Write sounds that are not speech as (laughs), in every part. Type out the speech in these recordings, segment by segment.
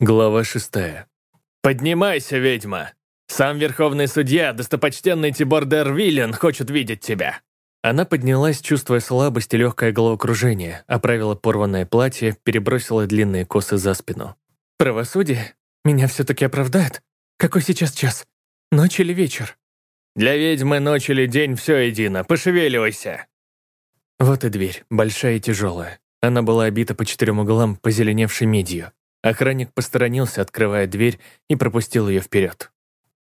Глава шестая. «Поднимайся, ведьма! Сам верховный судья, достопочтенный Тибор Дервиллен, хочет видеть тебя!» Она поднялась, чувствуя слабость и легкое головокружение, оправила порванное платье, перебросила длинные косы за спину. «Правосудие? Меня все-таки оправдает? Какой сейчас час? Ночь или вечер?» «Для ведьмы ночь или день все едино, пошевеливайся!» Вот и дверь, большая и тяжелая. Она была обита по четырем углам, позеленевшей медью. Охранник посторонился, открывая дверь, и пропустил ее вперед.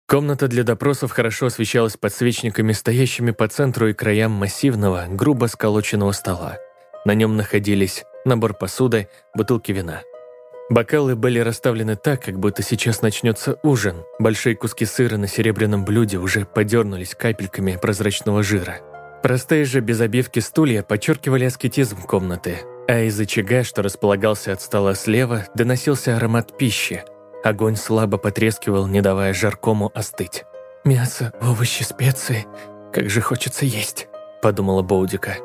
Комната для допросов хорошо освещалась подсвечниками, стоящими по центру и краям массивного, грубо сколоченного стола. На нем находились набор посуды, бутылки вина. Бокалы были расставлены так, как будто сейчас начнется ужин. Большие куски сыра на серебряном блюде уже подернулись капельками прозрачного жира. Простые же без обивки стулья подчеркивали аскетизм комнаты, а из очага, что располагался от стола слева, доносился аромат пищи. Огонь слабо потрескивал, не давая жаркому остыть. «Мясо, овощи, специи. Как же хочется есть», — подумала Боудика.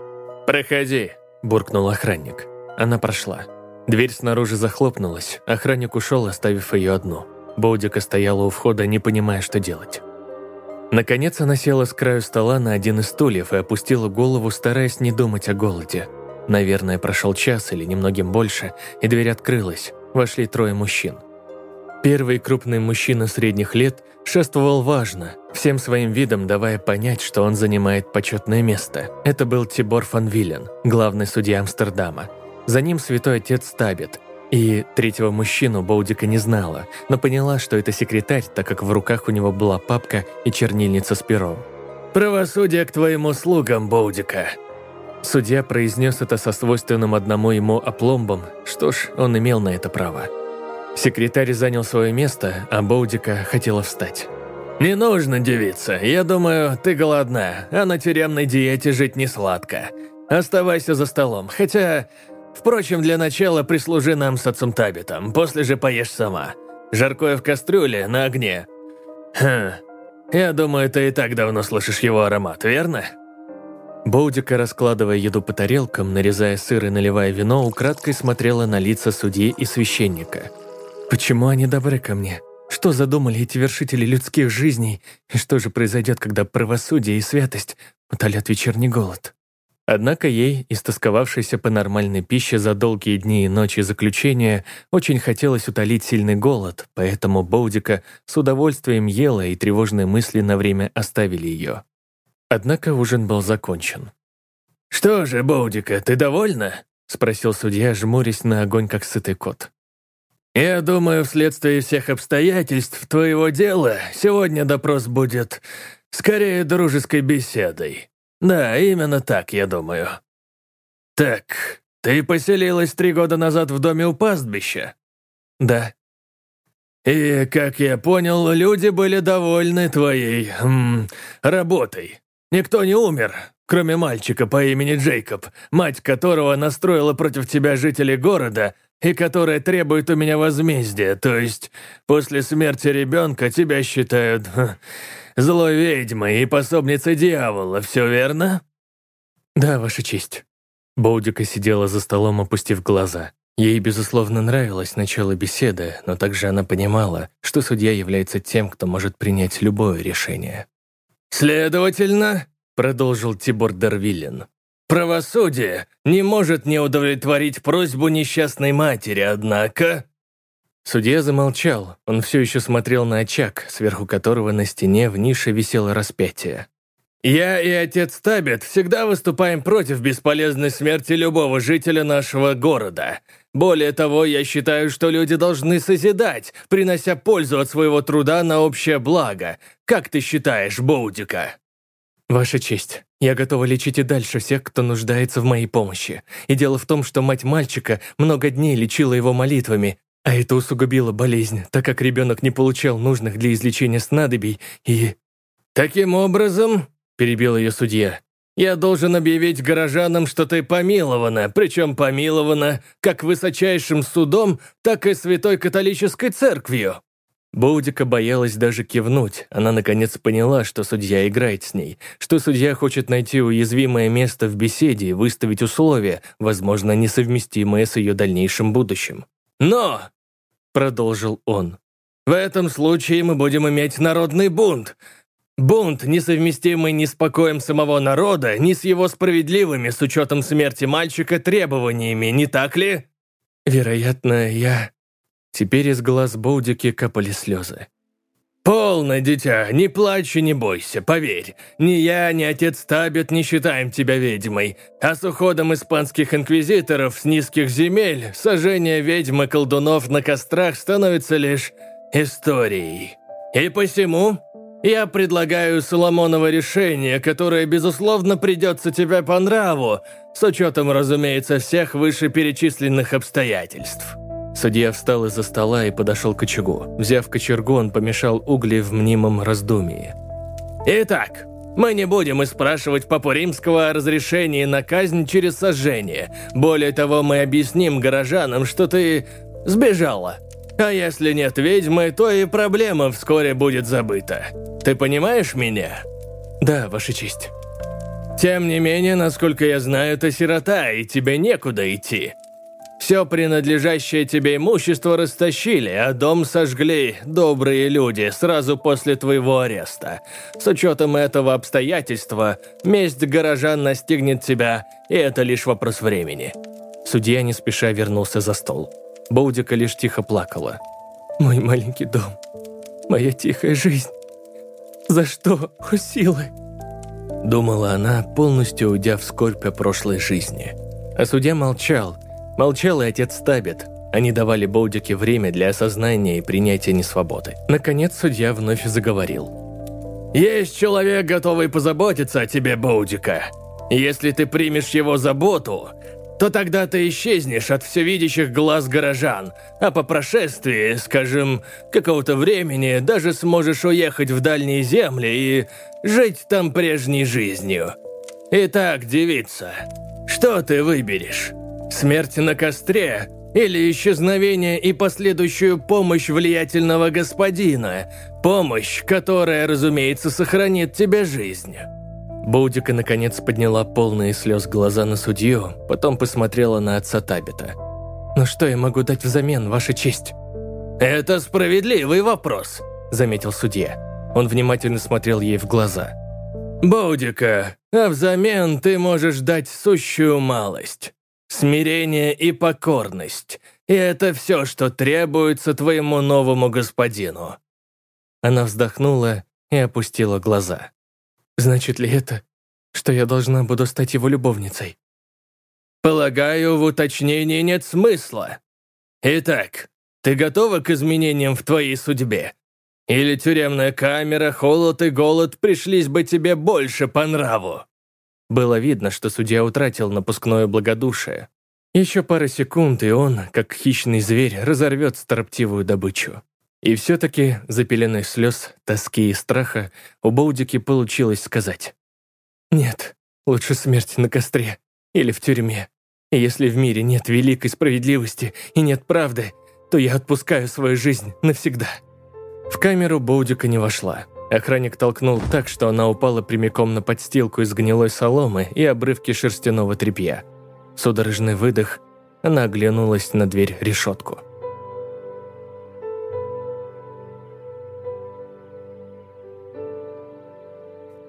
«Проходи», — буркнул охранник. Она прошла. Дверь снаружи захлопнулась, охранник ушел, оставив ее одну. Боудика стояла у входа, не понимая, что делать. Наконец она села с краю стола на один из стульев и опустила голову, стараясь не думать о голоде. Наверное, прошел час или немногим больше, и дверь открылась. Вошли трое мужчин. Первый крупный мужчина средних лет шествовал важно, всем своим видом давая понять, что он занимает почетное место. Это был Тибор фон Виллен, главный судья Амстердама. За ним святой отец Табет. И третьего мужчину Боудика не знала, но поняла, что это секретарь, так как в руках у него была папка и чернильница с пером. «Правосудие к твоим услугам, Боудика», Судья произнес это со свойственным одному ему опломбом, что ж, он имел на это право. Секретарь занял свое место, а Боудика хотела встать. «Не нужно, девица. Я думаю, ты голодна, а на тюремной диете жить не сладко. Оставайся за столом, хотя... Впрочем, для начала прислужи нам с отцом Табитом, после же поешь сама. Жаркое в кастрюле, на огне. Хм, я думаю, ты и так давно слышишь его аромат, верно?» Боудика, раскладывая еду по тарелкам, нарезая сыр и наливая вино, украдкой смотрела на лица судьи и священника. «Почему они добры ко мне? Что задумали эти вершители людских жизней? И что же произойдет, когда правосудие и святость утолят вечерний голод?» Однако ей, истосковавшейся по нормальной пище за долгие дни и ночи заключения, очень хотелось утолить сильный голод, поэтому Боудика с удовольствием ела, и тревожные мысли на время оставили ее. Однако ужин был закончен. «Что же, Боудика, ты довольна?» — спросил судья, жмурясь на огонь, как сытый кот. «Я думаю, вследствие всех обстоятельств твоего дела сегодня допрос будет скорее дружеской беседой. Да, именно так, я думаю. Так, ты поселилась три года назад в доме у пастбища?» «Да». «И, как я понял, люди были довольны твоей... М, работой. Никто не умер, кроме мальчика по имени Джейкоб, мать которого настроила против тебя жителей города и которая требует у меня возмездия, то есть после смерти ребенка тебя считают (laughs) ха, злой ведьмой и пособницей дьявола, все верно?» «Да, Ваша честь». Боудика сидела за столом, опустив глаза. Ей, безусловно, нравилось начало беседы, но также она понимала, что судья является тем, кто может принять любое решение. «Следовательно, — продолжил Тибор Дервиллен, — правосудие не может не удовлетворить просьбу несчастной матери, однако...» Судья замолчал, он все еще смотрел на очаг, сверху которого на стене в нише висело распятие. «Я и отец Табет всегда выступаем против бесполезной смерти любого жителя нашего города. Более того, я считаю, что люди должны созидать, принося пользу от своего труда на общее благо. Как ты считаешь, Боудика?» «Ваша честь, я готова лечить и дальше всех, кто нуждается в моей помощи. И дело в том, что мать мальчика много дней лечила его молитвами, а это усугубило болезнь, так как ребенок не получал нужных для излечения снадобий и...» «Таким образом, перебил ее судья. «Я должен объявить горожанам, что ты помилована, причем помилована как высочайшим судом, так и святой католической церковью». Боудика боялась даже кивнуть. Она наконец поняла, что судья играет с ней, что судья хочет найти уязвимое место в беседе и выставить условия, возможно, несовместимые с ее дальнейшим будущим. «Но!» продолжил он. «В этом случае мы будем иметь народный бунт. Бунт, несовместимый ни с покоем самого народа, ни с его справедливыми, с учетом смерти мальчика, требованиями, не так ли?» «Вероятно, я...» Теперь из глаз Боудики капали слезы. «Полно, дитя, не плачь и не бойся, поверь. Ни я, ни отец Табет не считаем тебя ведьмой, а с уходом испанских инквизиторов с низких земель сожжение ведьм и колдунов на кострах становится лишь историей. И посему я предлагаю Соломоново решение, которое, безусловно, придется тебе по нраву, с учетом, разумеется, всех вышеперечисленных обстоятельств». Судья встал из-за стола и подошел к очагу. Взяв кочергу, он помешал угли в мнимом раздумии. «Итак, мы не будем и спрашивать Папу Римского о разрешении на казнь через сожжение. Более того, мы объясним горожанам, что ты сбежала. А если нет ведьмы, то и проблема вскоре будет забыта. Ты понимаешь меня?» «Да, Ваша честь». «Тем не менее, насколько я знаю, ты сирота, и тебе некуда идти. Все принадлежащее тебе имущество растащили, а дом сожгли добрые люди сразу после твоего ареста. С учетом этого обстоятельства, месть горожан настигнет тебя, и это лишь вопрос времени». Судья не спеша вернулся за стол. Боудика лишь тихо плакала. «Мой маленький дом, моя тихая жизнь. За что, о силы?» Думала она, полностью уйдя в скорбь о прошлой жизни. А судья молчал, Молчал и отец Табет. Они давали Боудике время для осознания и принятия несвободы. Наконец судья вновь заговорил. «Есть человек, готовый позаботиться о тебе, Боудика. Если ты примешь его заботу, то тогда ты исчезнешь от всевидящих глаз горожан, а по прошествии, скажем, какого-то времени даже сможешь уехать в дальние земли и жить там прежней жизнью. Итак, девица, что ты выберешь?» Смерть на костре или исчезновение и последующую помощь влиятельного господина. Помощь, которая, разумеется, сохранит тебе жизнь». Боудика наконец подняла полные слез глаза на судью, потом посмотрела на отца Табита. «Но что я могу дать взамен, Ваша честь?» «Это справедливый вопрос», – заметил судья. Он внимательно смотрел ей в глаза. «Боудика, а взамен ты можешь дать сущую малость. Смирение и покорность. И это все, что требуется твоему новому господину». Она вздохнула и опустила глаза. «Значит ли это, что я должна буду стать его любовницей?» «Полагаю, в уточнении нет смысла. Итак, ты готова к изменениям в твоей судьбе? Или тюремная камера, холод и голод пришлись бы тебе больше по нраву?» Было видно, что судья утратил напускное благодушие. Еще пара секунд, и он, как хищный зверь, разорвет строптивую добычу. И все-таки, за пеленой слез, тоски и страха, у Боудики получилось сказать. «Нет, лучше смерть на костре или в тюрьме. И если в мире нет великой справедливости и нет правды, то я отпускаю свою жизнь навсегда». В камеру Боудика не вошла. Охранник толкнул так, что она упала прямиком на подстилку из гнилой соломы и обрывки шерстяного тряпья. Судорожный выдох, она оглянулась на дверь-решетку.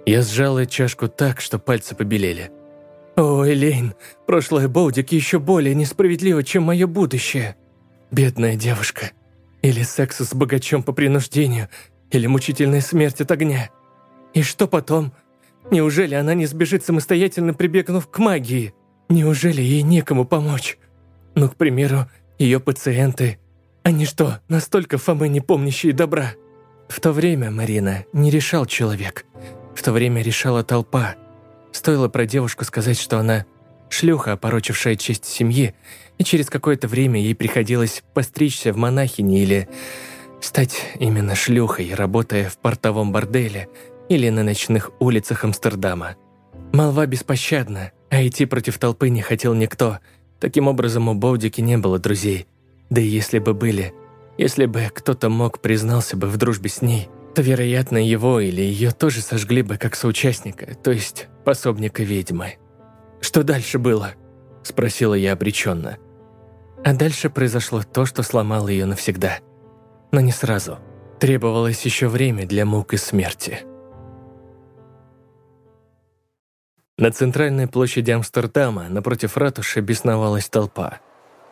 Я сжала чашку так, что пальцы побелели. «О, Элейн, прошлое Боудик еще более несправедливо, чем мое будущее. Бедная девушка. Или секс с богачом по принуждению, или мучительная смерть от огня. И что потом? Неужели она не сбежит самостоятельно, прибегнув к магии? Неужели ей некому помочь? Ну, к примеру, ее пациенты. Они что, настолько Фомы не помнящие добра? В то время, Марина, не решал человек. В то время решала толпа. Стоило про девушку сказать, что она шлюха, опорочившая честь семьи, и через какое-то время ей приходилось постричься в монахини или Стать именно шлюхой, работая в портовом борделе или на ночных улицах Амстердама. Молва беспощадна, а идти против толпы не хотел никто. Таким образом, у Боудики не было друзей. Да и если бы были, если бы кто-то мог признался бы в дружбе с ней, то, вероятно, его или ее тоже сожгли бы как соучастника, то есть пособника ведьмы. «Что дальше было?» – спросила я обреченно. А дальше произошло то, что сломало ее навсегда – но не сразу. Требовалось еще время для мук и смерти. На центральной площади Амстердама напротив ратуши бесновалась толпа.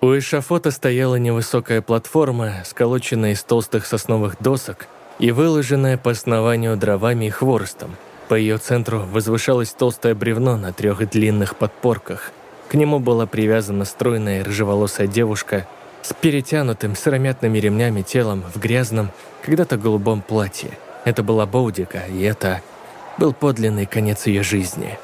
У эшафота стояла невысокая платформа, сколоченная из толстых сосновых досок и выложенная по основанию дровами и хворостом. По ее центру возвышалось толстое бревно на трех длинных подпорках. К нему была привязана стройная рыжеволосая девушка с перетянутым сыромятными ремнями телом в грязном, когда-то голубом платье. Это была Боудика, и это был подлинный конец ее жизни.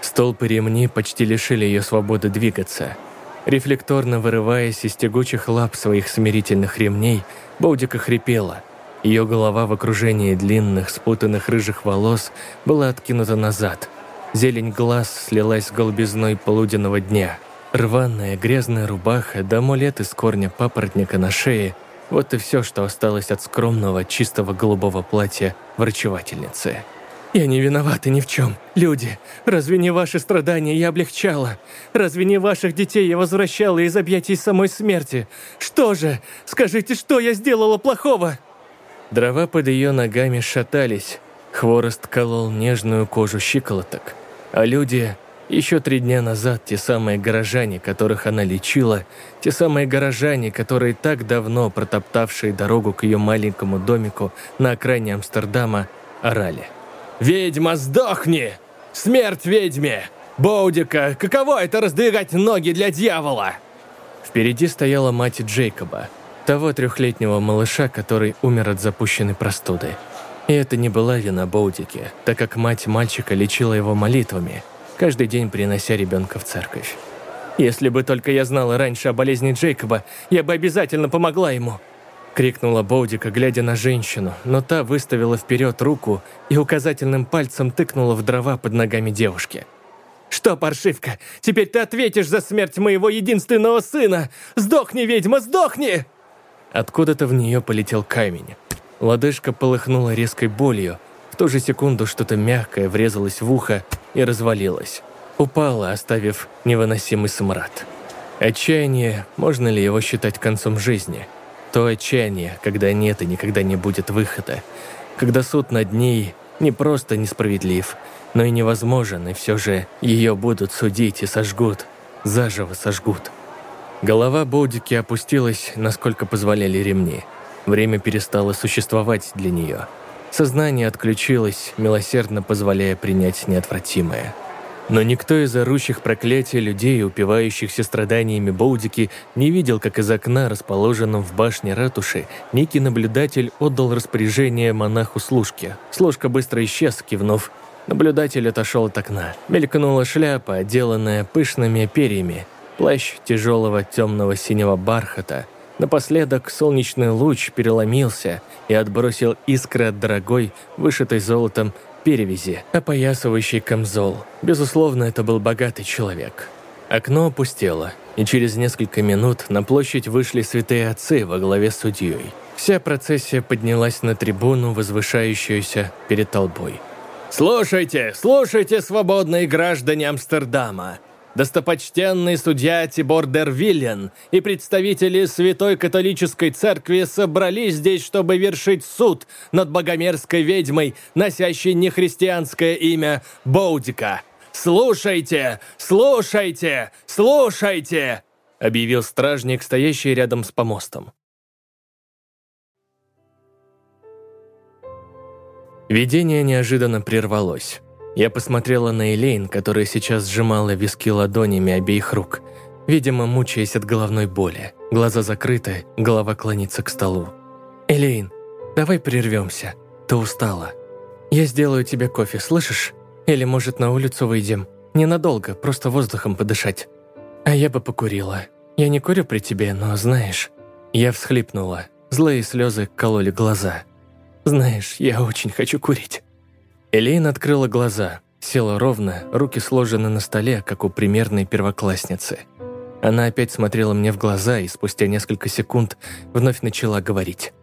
Столбы ремни почти лишили ее свободы двигаться. Рефлекторно вырываясь из тягучих лап своих смирительных ремней, Боудика хрипела. Ее голова в окружении длинных, спутанных рыжих волос была откинута назад. Зелень глаз слилась с голубизной полуденного дня. Рваная грязная рубаха да амулет из корня папоротника на шее – вот и все, что осталось от скромного, чистого голубого платья врачевательницы. «Я не виновата ни в чем. Люди, разве не ваши страдания я облегчала? Разве не ваших детей я возвращала из объятий самой смерти? Что же? Скажите, что я сделала плохого?» Дрова под ее ногами шатались, хворост колол нежную кожу щиколоток, а люди еще три дня назад те самые горожане, которых она лечила, те самые горожане, которые так давно протоптавшие дорогу к ее маленькому домику на окраине Амстердама, орали. «Ведьма, сдохни! Смерть ведьме! Боудика, каково это раздвигать ноги для дьявола?» Впереди стояла мать Джейкоба, того трехлетнего малыша, который умер от запущенной простуды. И это не была вина Боудики, так как мать мальчика лечила его молитвами – каждый день принося ребенка в церковь. «Если бы только я знала раньше о болезни Джейкоба, я бы обязательно помогла ему!» Крикнула Боудика, глядя на женщину, но та выставила вперед руку и указательным пальцем тыкнула в дрова под ногами девушки. «Что, паршивка, теперь ты ответишь за смерть моего единственного сына! Сдохни, ведьма, сдохни!» Откуда-то в нее полетел камень. Лодыжка полыхнула резкой болью, в ту же секунду что-то мягкое врезалось в ухо и развалилось. Упало, оставив невыносимый смрад. Отчаяние, можно ли его считать концом жизни? То отчаяние, когда нет и никогда не будет выхода. Когда суд над ней не просто несправедлив, но и невозможен, и все же ее будут судить и сожгут, заживо сожгут. Голова Боудики опустилась, насколько позволяли ремни. Время перестало существовать для нее – Сознание отключилось, милосердно позволяя принять неотвратимое. Но никто из орущих проклятия людей, упивающихся страданиями Боудики, не видел, как из окна, расположенном в башне ратуши, некий наблюдатель отдал распоряжение монаху служке. Служка быстро исчез, кивнув. Наблюдатель отошел от окна. Мелькнула шляпа, отделанная пышными перьями. Плащ тяжелого темного синего бархата – Напоследок солнечный луч переломился и отбросил искры от дорогой, вышитой золотом, перевязи, опоясывающей камзол. Безусловно, это был богатый человек. Окно опустело, и через несколько минут на площадь вышли святые отцы во главе с судьей. Вся процессия поднялась на трибуну, возвышающуюся перед толпой. «Слушайте, слушайте, свободные граждане Амстердама!» Достопочтенный судья Тибор Дервиллен и представители Святой Католической Церкви собрались здесь, чтобы вершить суд над богомерзкой ведьмой, носящей нехристианское имя Боудика. «Слушайте! Слушайте! Слушайте!» объявил стражник, стоящий рядом с помостом. Видение неожиданно прервалось. Я посмотрела на Элейн, которая сейчас сжимала виски ладонями обеих рук, видимо, мучаясь от головной боли. Глаза закрыты, голова клонится к столу. «Элейн, давай прервемся. Ты устала. Я сделаю тебе кофе, слышишь? Или, может, на улицу выйдем? Ненадолго, просто воздухом подышать. А я бы покурила. Я не курю при тебе, но знаешь...» Я всхлипнула. Злые слезы кололи глаза. «Знаешь, я очень хочу курить». Элейн открыла глаза, села ровно, руки сложены на столе, как у примерной первоклассницы. Она опять смотрела мне в глаза и спустя несколько секунд вновь начала говорить.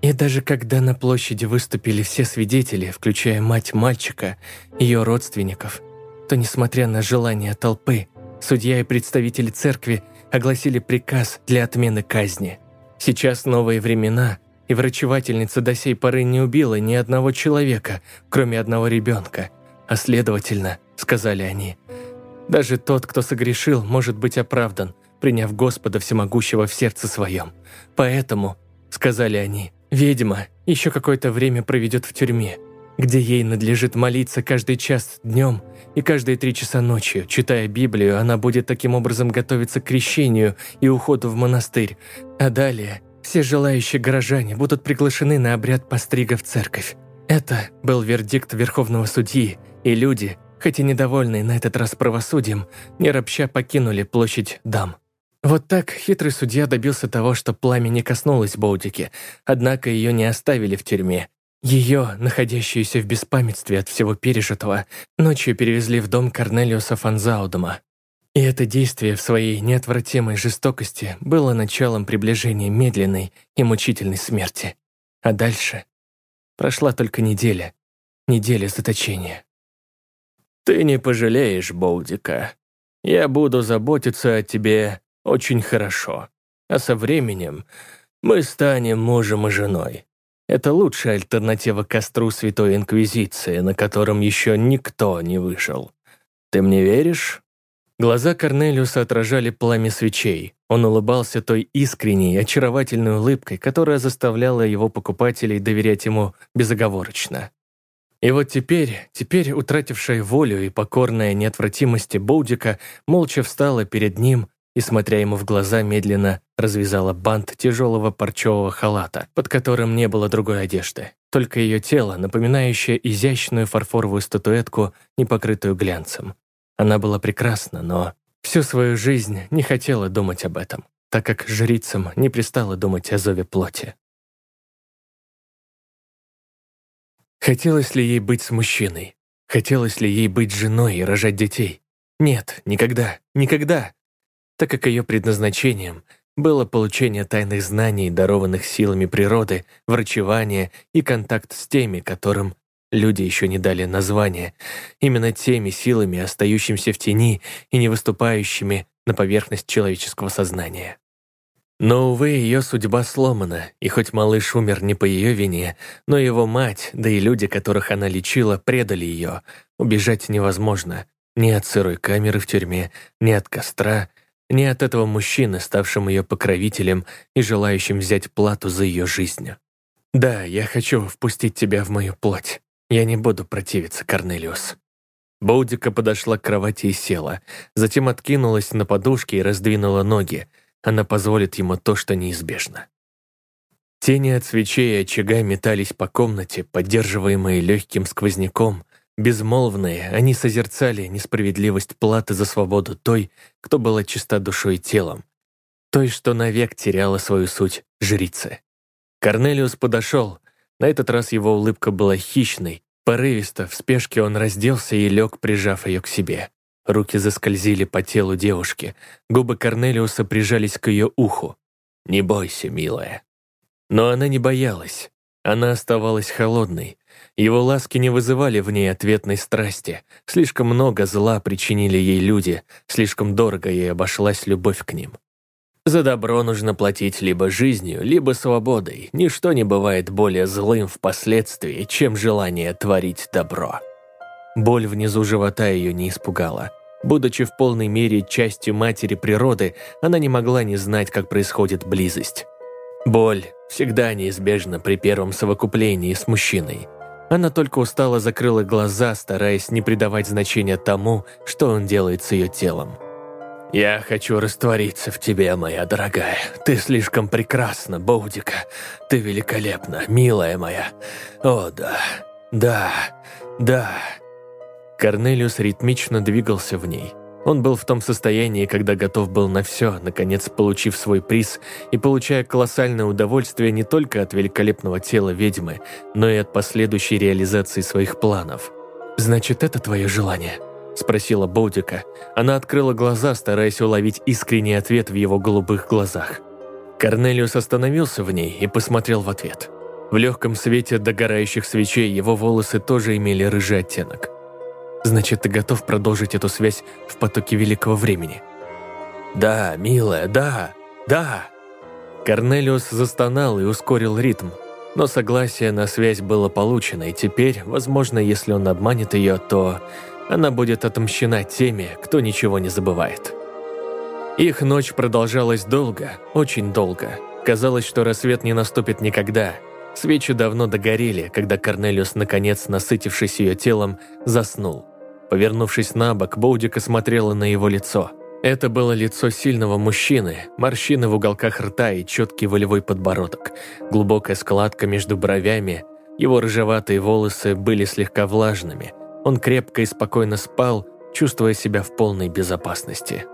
И даже когда на площади выступили все свидетели, включая мать мальчика, ее родственников, то, несмотря на желание толпы, судья и представители церкви огласили приказ для отмены казни. Сейчас новые времена, и врачевательница до сей поры не убила ни одного человека, кроме одного ребенка. А следовательно, сказали они, даже тот, кто согрешил, может быть оправдан, приняв Господа Всемогущего в сердце своем. Поэтому, сказали они, ведьма еще какое-то время проведет в тюрьме, где ей надлежит молиться каждый час днем и каждые три часа ночью. Читая Библию, она будет таким образом готовиться к крещению и уходу в монастырь. А далее все желающие горожане будут приглашены на обряд пострига в церковь. Это был вердикт Верховного Судьи, и люди, хоть и недовольные на этот раз правосудием, не ропща покинули площадь дам. Вот так хитрый судья добился того, что пламя не коснулось Боудики, однако ее не оставили в тюрьме, ее, находящуюся в беспамятстве от всего пережитого, ночью перевезли в дом Корнелиуса Фанзаудома. И это действие в своей неотвратимой жестокости было началом приближения медленной и мучительной смерти. А дальше прошла только неделя, неделя заточения. «Ты не пожалеешь, Боудика. Я буду заботиться о тебе очень хорошо. А со временем мы станем мужем и женой. Это лучшая альтернатива костру Святой Инквизиции, на котором еще никто не вышел. Ты мне веришь?» Глаза Корнелиуса отражали пламя свечей. Он улыбался той искренней, очаровательной улыбкой, которая заставляла его покупателей доверять ему безоговорочно. И вот теперь, теперь утратившая волю и покорная неотвратимости Боудика молча встала перед ним и, смотря ему в глаза, медленно развязала бант тяжелого парчевого халата, под которым не было другой одежды. Только ее тело, напоминающее изящную фарфоровую статуэтку, не покрытую глянцем. Она была прекрасна, но всю свою жизнь не хотела думать об этом, так как жрицам не пристало думать о зове плоти. Хотелось ли ей быть с мужчиной? Хотелось ли ей быть женой и рожать детей? Нет, никогда, никогда так как ее предназначением было получение тайных знаний, дарованных силами природы, врачевание и контакт с теми, которым люди еще не дали названия, именно теми силами, остающимися в тени и не выступающими на поверхность человеческого сознания. Но, увы, ее судьба сломана, и хоть малыш умер не по ее вине, но его мать, да и люди, которых она лечила, предали ее. Убежать невозможно. Ни от сырой камеры в тюрьме, ни от костра, не от этого мужчины, ставшим ее покровителем и желающим взять плату за ее жизнь. Да, я хочу впустить тебя в мою плоть. Я не буду противиться, Корнелиус. Боудика подошла к кровати и села, затем откинулась на подушке и раздвинула ноги. Она позволит ему то, что неизбежно. Тени от свечей и очага метались по комнате, поддерживаемые легким сквозняком, Безмолвные, они созерцали несправедливость платы за свободу той, кто была чиста душой и телом, той, что навек теряла свою суть жрицы. Корнелиус подошел, на этот раз его улыбка была хищной, порывисто, в спешке он разделся и лег, прижав ее к себе. Руки заскользили по телу девушки, губы Корнелиуса прижались к ее уху. «Не бойся, милая». Но она не боялась, она оставалась холодной, его ласки не вызывали в ней ответной страсти. Слишком много зла причинили ей люди, слишком дорого ей обошлась любовь к ним. За добро нужно платить либо жизнью, либо свободой. Ничто не бывает более злым впоследствии, чем желание творить добро. Боль внизу живота ее не испугала. Будучи в полной мере частью матери природы, она не могла не знать, как происходит близость. Боль всегда неизбежна при первом совокуплении с мужчиной. Она только устало закрыла глаза, стараясь не придавать значения тому, что он делает с ее телом. «Я хочу раствориться в тебе, моя дорогая. Ты слишком прекрасна, Боудика. Ты великолепна, милая моя. О, да, да, да». Корнелиус ритмично двигался в ней – он был в том состоянии, когда готов был на все, наконец получив свой приз и получая колоссальное удовольствие не только от великолепного тела ведьмы, но и от последующей реализации своих планов. «Значит, это твое желание?» – спросила Боудика. Она открыла глаза, стараясь уловить искренний ответ в его голубых глазах. Корнелиус остановился в ней и посмотрел в ответ. В легком свете догорающих свечей его волосы тоже имели рыжий оттенок. Значит, ты готов продолжить эту связь в потоке великого времени? Да, милая, да, да. Корнелиус застонал и ускорил ритм, но согласие на связь было получено, и теперь, возможно, если он обманет ее, то она будет отомщена теми, кто ничего не забывает. Их ночь продолжалась долго, очень долго. Казалось, что рассвет не наступит никогда. Свечи давно догорели, когда Корнелиус, наконец, насытившись ее телом, заснул. Повернувшись на бок, Боудика смотрела на его лицо. Это было лицо сильного мужчины, морщины в уголках рта и четкий волевой подбородок, глубокая складка между бровями, его рыжеватые волосы были слегка влажными. Он крепко и спокойно спал, чувствуя себя в полной безопасности.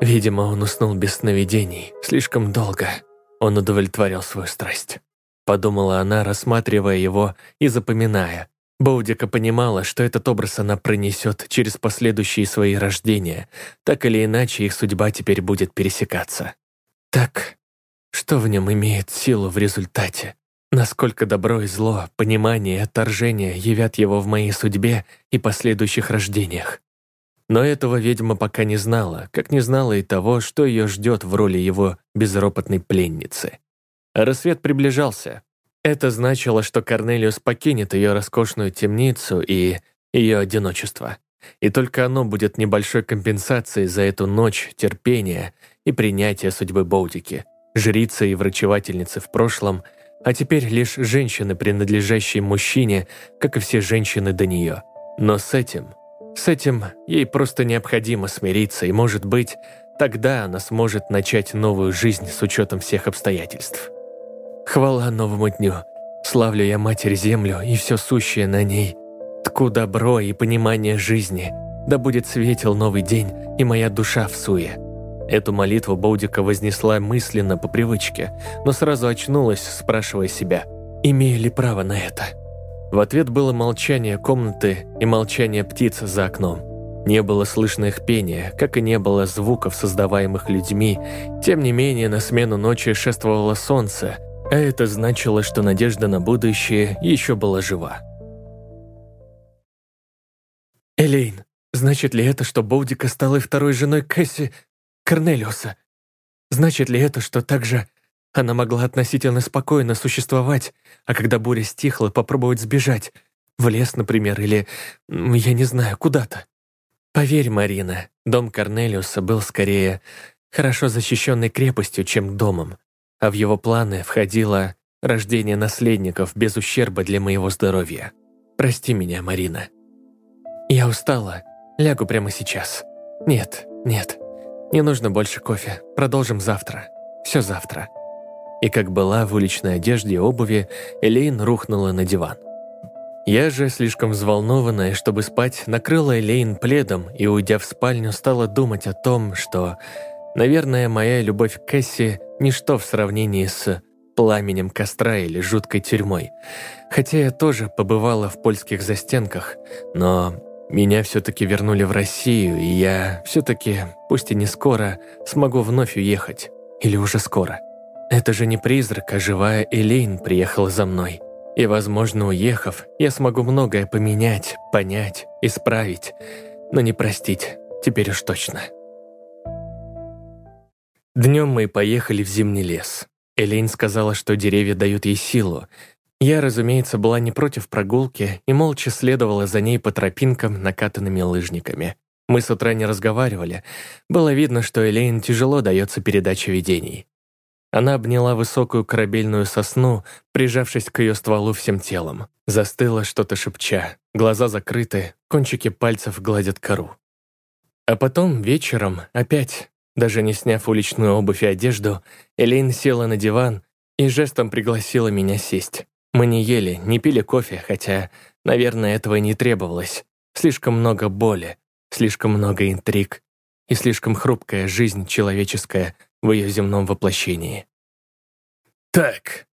Видимо, он уснул без сновидений, слишком долго. Он удовлетворял свою страсть. Подумала она, рассматривая его и запоминая, Боудика понимала, что этот образ она пронесет через последующие свои рождения. Так или иначе, их судьба теперь будет пересекаться. Так, что в нем имеет силу в результате? Насколько добро и зло, понимание и отторжение явят его в моей судьбе и последующих рождениях? Но этого ведьма пока не знала, как не знала и того, что ее ждет в роли его безропотной пленницы. рассвет приближался, это значило, что Корнелиус покинет ее роскошную темницу и ее одиночество. И только оно будет небольшой компенсацией за эту ночь терпения и принятия судьбы Боудики, жрицы и врачевательницы в прошлом, а теперь лишь женщины, принадлежащие мужчине, как и все женщины до нее. Но с этим, с этим ей просто необходимо смириться, и, может быть, тогда она сможет начать новую жизнь с учетом всех обстоятельств. Хвала новому дню. Славлю я Матерь Землю и все сущее на ней. Тку добро и понимание жизни. Да будет светел новый день и моя душа в суе. Эту молитву Боудика вознесла мысленно по привычке, но сразу очнулась, спрашивая себя, имею ли право на это. В ответ было молчание комнаты и молчание птиц за окном. Не было слышно их пения, как и не было звуков, создаваемых людьми. Тем не менее, на смену ночи шествовало солнце – а это значило, что надежда на будущее еще была жива. «Элейн, значит ли это, что Боудика стала второй женой Кэсси Корнелиуса? Значит ли это, что также она могла относительно спокойно существовать, а когда буря стихла, попробовать сбежать? В лес, например, или, я не знаю, куда-то? Поверь, Марина, дом Корнелиуса был скорее хорошо защищенной крепостью, чем домом а в его планы входило рождение наследников без ущерба для моего здоровья. Прости меня, Марина. Я устала. Лягу прямо сейчас. Нет, нет. Не нужно больше кофе. Продолжим завтра. Все завтра. И как была в уличной одежде и обуви, Элейн рухнула на диван. Я же, слишком взволнованная, чтобы спать, накрыла Элейн пледом и, уйдя в спальню, стала думать о том, что Наверное, моя любовь к Кэсси – ничто в сравнении с пламенем костра или жуткой тюрьмой. Хотя я тоже побывала в польских застенках, но меня все-таки вернули в Россию, и я все-таки, пусть и не скоро, смогу вновь уехать. Или уже скоро. Это же не призрак, а живая Элейн приехала за мной. И, возможно, уехав, я смогу многое поменять, понять, исправить, но не простить, теперь уж точно. Днем мы поехали в зимний лес. Элейн сказала, что деревья дают ей силу. Я, разумеется, была не против прогулки и молча следовала за ней по тропинкам, накатанными лыжниками. Мы с утра не разговаривали. Было видно, что Элейн тяжело дается передача видений. Она обняла высокую корабельную сосну, прижавшись к ее стволу всем телом. Застыла, что-то шепча. Глаза закрыты, кончики пальцев гладят кору. А потом, вечером, опять даже не сняв уличную обувь и одежду, Элейн села на диван и жестом пригласила меня сесть. Мы не ели, не пили кофе, хотя, наверное, этого не требовалось. Слишком много боли, слишком много интриг и слишком хрупкая жизнь человеческая в ее земном воплощении. «Так,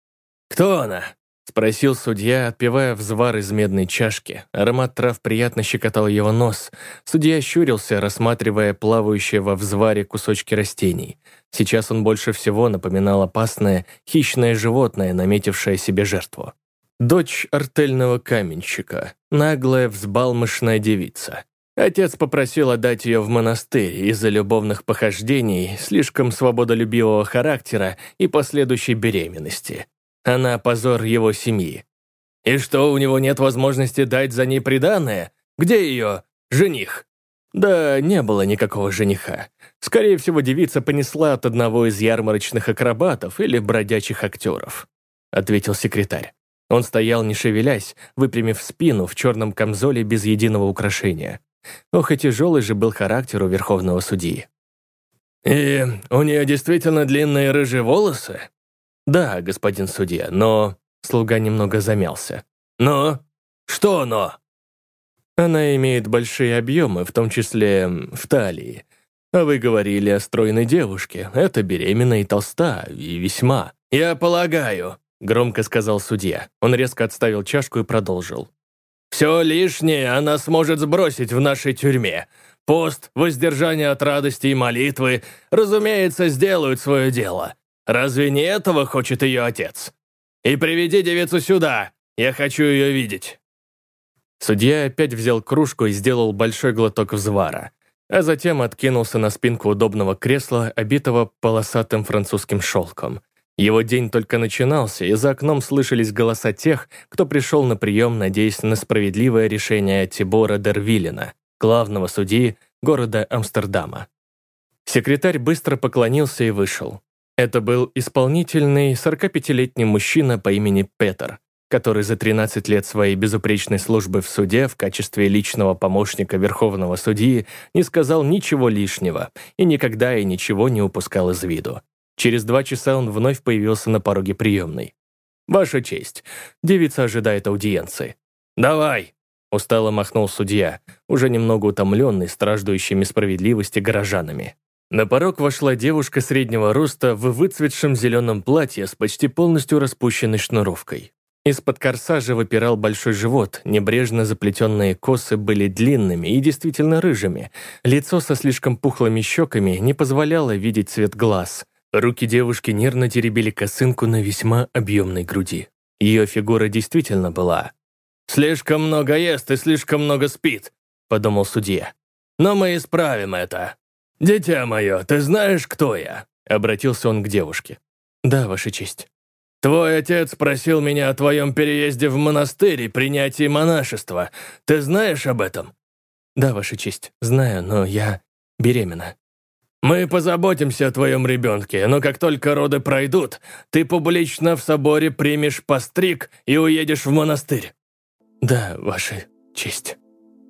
кто она?» Спросил судья, отпивая взвар из медной чашки. Аромат трав приятно щекотал его нос. Судья щурился, рассматривая плавающие во взваре кусочки растений. Сейчас он больше всего напоминал опасное, хищное животное, наметившее себе жертву. Дочь артельного каменщика, наглая, взбалмошная девица. Отец попросил отдать ее в монастырь из-за любовных похождений, слишком свободолюбивого характера и последующей беременности. Она позор его семьи. И что, у него нет возможности дать за ней приданное? Где ее жених? Да не было никакого жениха. Скорее всего, девица понесла от одного из ярмарочных акробатов или бродячих актеров, ответил секретарь. Он стоял, не шевелясь, выпрямив спину в черном камзоле без единого украшения. Ох, и тяжелый же был характер у верховного судьи. «И у нее действительно длинные рыжие волосы?» «Да, господин судья, но...» Слуга немного замялся. «Но? Что но?» «Она имеет большие объемы, в том числе в талии. А вы говорили о стройной девушке. Это беременна и толста, и весьма». «Я полагаю», — громко сказал судья. Он резко отставил чашку и продолжил. «Все лишнее она сможет сбросить в нашей тюрьме. Пост, воздержание от радости и молитвы, разумеется, сделают свое дело. Разве не этого хочет ее отец? И приведи девицу сюда, я хочу ее видеть». Судья опять взял кружку и сделал большой глоток взвара, а затем откинулся на спинку удобного кресла, обитого полосатым французским шелком. Его день только начинался, и за окном слышались голоса тех, кто пришел на прием, надеясь на справедливое решение Тибора Дервилина, главного судьи города Амстердама. Секретарь быстро поклонился и вышел. Это был исполнительный 45-летний мужчина по имени Петер, который за 13 лет своей безупречной службы в суде в качестве личного помощника Верховного судьи не сказал ничего лишнего и никогда и ничего не упускал из виду. Через два часа он вновь появился на пороге приемной. «Ваша честь, девица ожидает аудиенции». «Давай!» — устало махнул судья, уже немного утомленный страждущими справедливости горожанами. На порог вошла девушка среднего роста в выцветшем зеленом платье с почти полностью распущенной шнуровкой. Из-под корсажа выпирал большой живот, небрежно заплетенные косы были длинными и действительно рыжими. Лицо со слишком пухлыми щеками не позволяло видеть цвет глаз. Руки девушки нервно теребили косынку на весьма объемной груди. Ее фигура действительно была. «Слишком много ест и слишком много спит», — подумал судья. «Но мы исправим это». «Дитя мое, ты знаешь, кто я?» Обратился он к девушке. «Да, Ваша честь». «Твой отец просил меня о твоем переезде в монастырь и принятии монашества. Ты знаешь об этом?» «Да, Ваша честь, знаю, но я беременна». «Мы позаботимся о твоем ребенке, но как только роды пройдут, ты публично в соборе примешь постриг и уедешь в монастырь». «Да, Ваша честь»,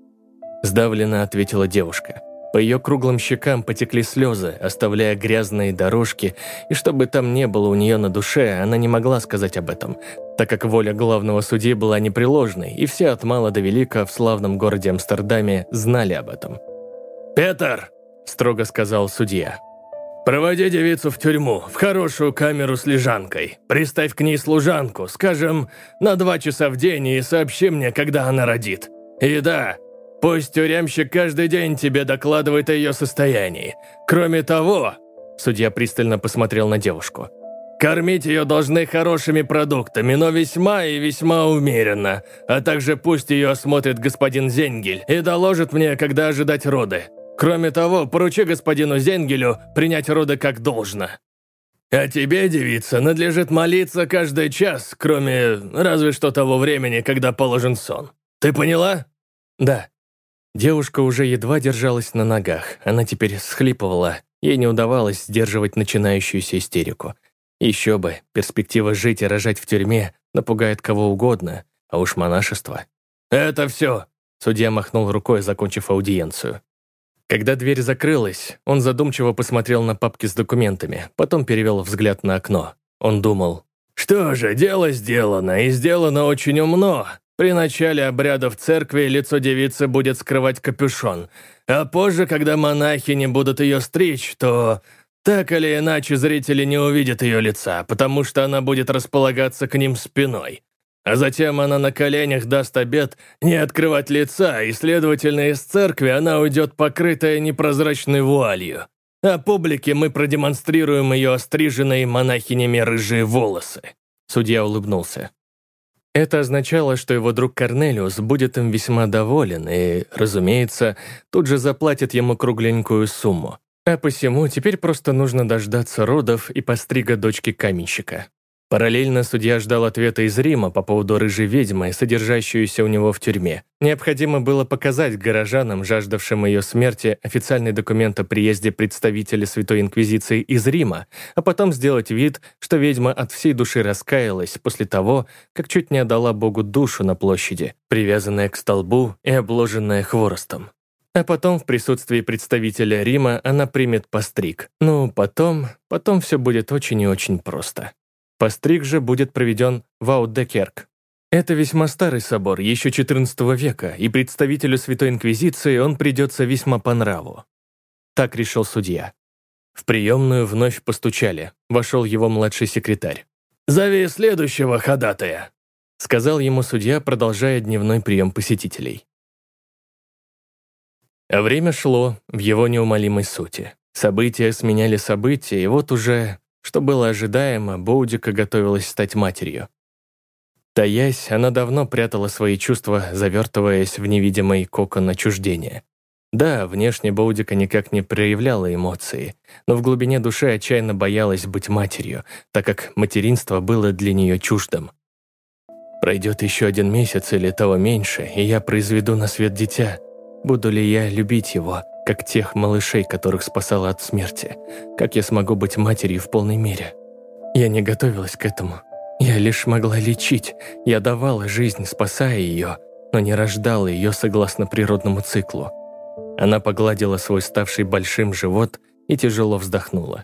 — сдавленно ответила девушка. По ее круглым щекам потекли слезы, оставляя грязные дорожки, и чтобы там не было у нее на душе, она не могла сказать об этом, так как воля главного судьи была непреложной, и все от мала до велика в славном городе Амстердаме знали об этом. «Петер!» – строго сказал судья. «Проводи девицу в тюрьму, в хорошую камеру с лежанкой. Приставь к ней служанку, скажем, на два часа в день и сообщи мне, когда она родит. И да, Пусть тюремщик каждый день тебе докладывает о ее состоянии. Кроме того...» Судья пристально посмотрел на девушку. «Кормить ее должны хорошими продуктами, но весьма и весьма умеренно. А также пусть ее осмотрит господин Зенгель и доложит мне, когда ожидать роды. Кроме того, поручи господину Зенгелю принять роды как должно. А тебе, девица, надлежит молиться каждый час, кроме разве что того времени, когда положен сон. Ты поняла?» «Да», Девушка уже едва держалась на ногах, она теперь схлипывала, ей не удавалось сдерживать начинающуюся истерику. Еще бы, перспектива жить и рожать в тюрьме напугает кого угодно, а уж монашество. «Это все!» — судья махнул рукой, закончив аудиенцию. Когда дверь закрылась, он задумчиво посмотрел на папки с документами, потом перевел взгляд на окно. Он думал, «Что же, дело сделано, и сделано очень умно. При начале обряда в церкви лицо девицы будет скрывать капюшон, а позже, когда монахи не будут ее стричь, то так или иначе зрители не увидят ее лица, потому что она будет располагаться к ним спиной. А затем она на коленях даст обет не открывать лица, и, следовательно, из церкви она уйдет покрытая непрозрачной вуалью. А публике мы продемонстрируем ее остриженные монахинями рыжие волосы. Судья улыбнулся. Это означало, что его друг Корнелиус будет им весьма доволен и, разумеется, тут же заплатит ему кругленькую сумму. А посему теперь просто нужно дождаться родов и пострига дочки каменщика. Параллельно судья ждал ответа из Рима по поводу рыжей ведьмы, содержащуюся у него в тюрьме. Необходимо было показать горожанам, жаждавшим ее смерти, официальный документ о приезде представителя Святой Инквизиции из Рима, а потом сделать вид, что ведьма от всей души раскаялась после того, как чуть не отдала Богу душу на площади, привязанная к столбу и обложенная хворостом. А потом в присутствии представителя Рима она примет постриг. Ну, потом, потом все будет очень и очень просто. Постриг же будет проведен в Аудекерк. Это весьма старый собор, еще XIV века, и представителю Святой Инквизиции он придется весьма по нраву. Так решил судья. В приемную вновь постучали. Вошел его младший секретарь. «Зови следующего ходатая», — сказал ему судья, продолжая дневной прием посетителей. А время шло в его неумолимой сути. События сменяли события, и вот уже что было ожидаемо, Боудика готовилась стать матерью. Таясь, она давно прятала свои чувства, завертываясь в невидимый кокон отчуждения. Да, внешне Боудика никак не проявляла эмоции, но в глубине души отчаянно боялась быть матерью, так как материнство было для нее чуждым. Пройдет еще один месяц или того меньше, и я произведу на свет дитя. Буду ли я любить его, как тех малышей, которых спасала от смерти. Как я смогу быть матерью в полной мере? Я не готовилась к этому. Я лишь могла лечить. Я давала жизнь, спасая ее, но не рождала ее согласно природному циклу. Она погладила свой ставший большим живот и тяжело вздохнула.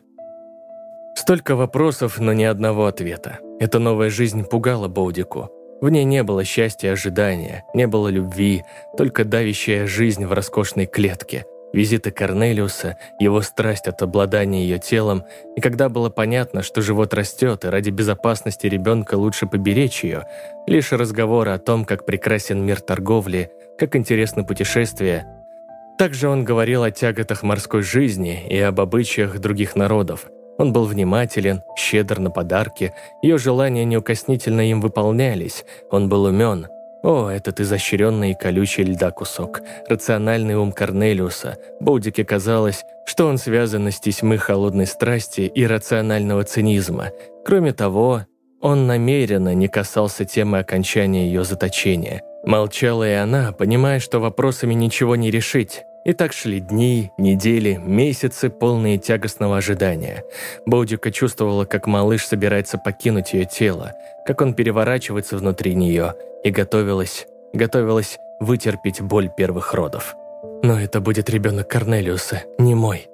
Столько вопросов, но ни одного ответа. Эта новая жизнь пугала Боудику. В ней не было счастья ожидания, не было любви, только давящая жизнь в роскошной клетке, визиты Корнелиуса, его страсть от обладания ее телом, и когда было понятно, что живот растет, и ради безопасности ребенка лучше поберечь ее, лишь разговоры о том, как прекрасен мир торговли, как интересно путешествие. Также он говорил о тяготах морской жизни и об обычаях других народов. Он был внимателен, щедр на подарки, ее желания неукоснительно им выполнялись, он был умен – о, этот изощренный и колючий льда кусок, рациональный ум Корнелиуса. Боудике казалось, что он связан с тесьмы холодной страсти и рационального цинизма. Кроме того, он намеренно не касался темы окончания ее заточения. Молчала и она, понимая, что вопросами ничего не решить. И так шли дни, недели, месяцы, полные тягостного ожидания. Боудика чувствовала, как малыш собирается покинуть ее тело, как он переворачивается внутри нее, и готовилась, готовилась вытерпеть боль первых родов. Но это будет ребенок Корнелиуса, не мой.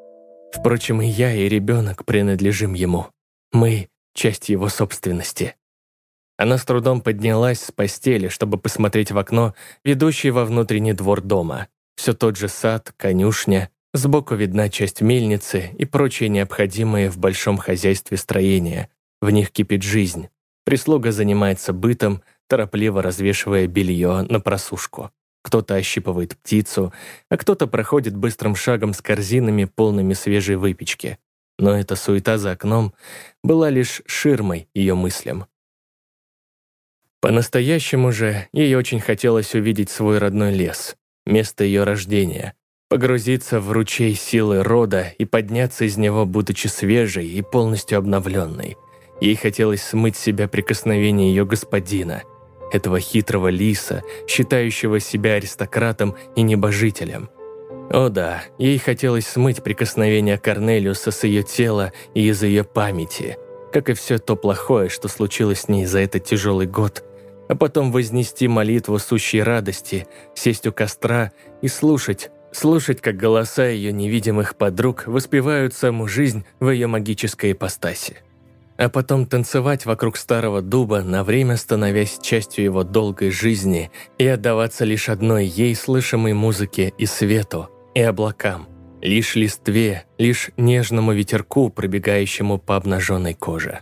Впрочем, и я, и ребенок принадлежим ему. Мы — часть его собственности. Она с трудом поднялась с постели, чтобы посмотреть в окно, ведущее во внутренний двор дома. Все тот же сад, конюшня, сбоку видна часть мельницы и прочие необходимые в большом хозяйстве строения. В них кипит жизнь. Прислуга занимается бытом, торопливо развешивая белье на просушку. Кто-то ощипывает птицу, а кто-то проходит быстрым шагом с корзинами, полными свежей выпечки. Но эта суета за окном была лишь ширмой ее мыслям. По-настоящему же ей очень хотелось увидеть свой родной лес, место ее рождения, погрузиться в ручей силы рода и подняться из него, будучи свежей и полностью обновленной. Ей хотелось смыть себя прикосновение ее господина, этого хитрого лиса, считающего себя аристократом и небожителем. О да, ей хотелось смыть прикосновение Корнелиуса с ее тела и из ее памяти, как и все то плохое, что случилось с ней за этот тяжелый год – а потом вознести молитву сущей радости, сесть у костра и слушать, слушать, как голоса ее невидимых подруг воспевают саму жизнь в ее магической ипостаси. А потом танцевать вокруг старого дуба, на время становясь частью его долгой жизни и отдаваться лишь одной ей слышимой музыке и свету, и облакам, лишь листве, лишь нежному ветерку, пробегающему по обнаженной коже.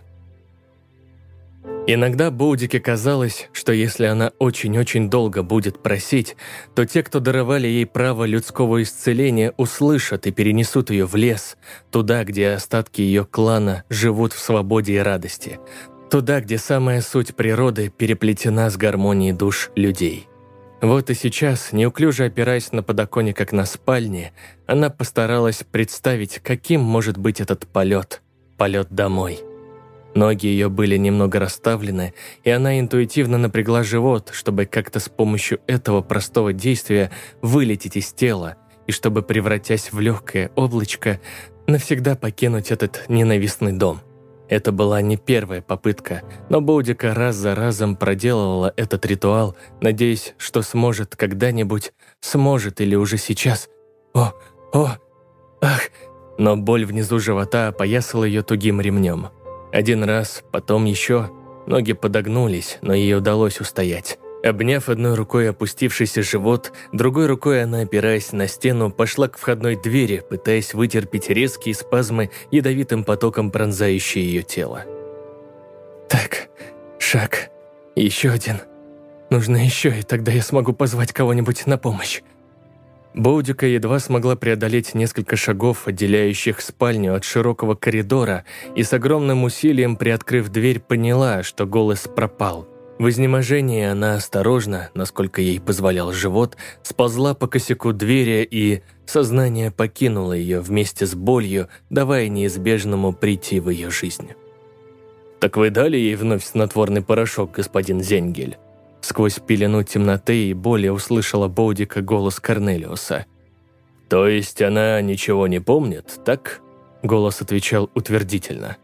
Иногда Боудике казалось, что если она очень-очень долго будет просить, то те, кто даровали ей право людского исцеления, услышат и перенесут ее в лес, туда, где остатки ее клана живут в свободе и радости, Туда, где самая суть природы переплетена с гармонией душ людей. Вот и сейчас, неуклюже опираясь на подоконник, как на спальне, она постаралась представить, каким может быть этот полет, полет домой. Ноги ее были немного расставлены, и она интуитивно напрягла живот, чтобы как-то с помощью этого простого действия вылететь из тела, и чтобы, превратясь в легкое облачко, навсегда покинуть этот ненавистный дом. Это была не первая попытка, но Боудика раз за разом проделывала этот ритуал, надеясь, что сможет когда-нибудь, сможет или уже сейчас. О, о, ах! Но боль внизу живота опоясала ее тугим ремнем. Один раз, потом еще. Ноги подогнулись, но ей удалось устоять. Обняв одной рукой опустившийся живот, другой рукой она, опираясь на стену, пошла к входной двери, пытаясь вытерпеть резкие спазмы, ядовитым потоком пронзающие ее тело. «Так, шаг. Еще один. Нужно еще, и тогда я смогу позвать кого-нибудь на помощь». Боудика едва смогла преодолеть несколько шагов, отделяющих спальню от широкого коридора, и с огромным усилием, приоткрыв дверь, поняла, что голос пропал. В изнеможении она осторожно, насколько ей позволял живот, сползла по косяку двери и сознание покинуло ее вместе с болью, давая неизбежному прийти в ее жизнь. «Так вы дали ей вновь снотворный порошок, господин Зенгель?» Сквозь пелену темноты и боли услышала Боудика голос Корнелиуса. «То есть она ничего не помнит, так?» Голос отвечал утвердительно.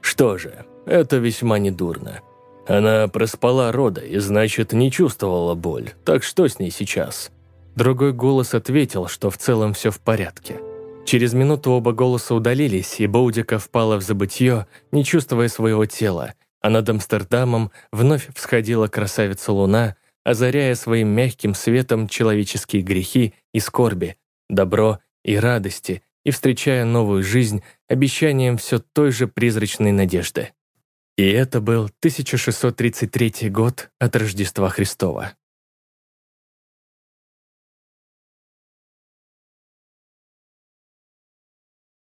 «Что же, это весьма недурно. Она проспала рода и, значит, не чувствовала боль. Так что с ней сейчас?» Другой голос ответил, что в целом все в порядке. Через минуту оба голоса удалились, и Боудика впала в забытье, не чувствуя своего тела, а над Амстердамом вновь всходила красавица Луна, озаряя своим мягким светом человеческие грехи и скорби, добро и радости, и встречая новую жизнь обещанием все той же призрачной надежды. И это был 1633 год от Рождества Христова.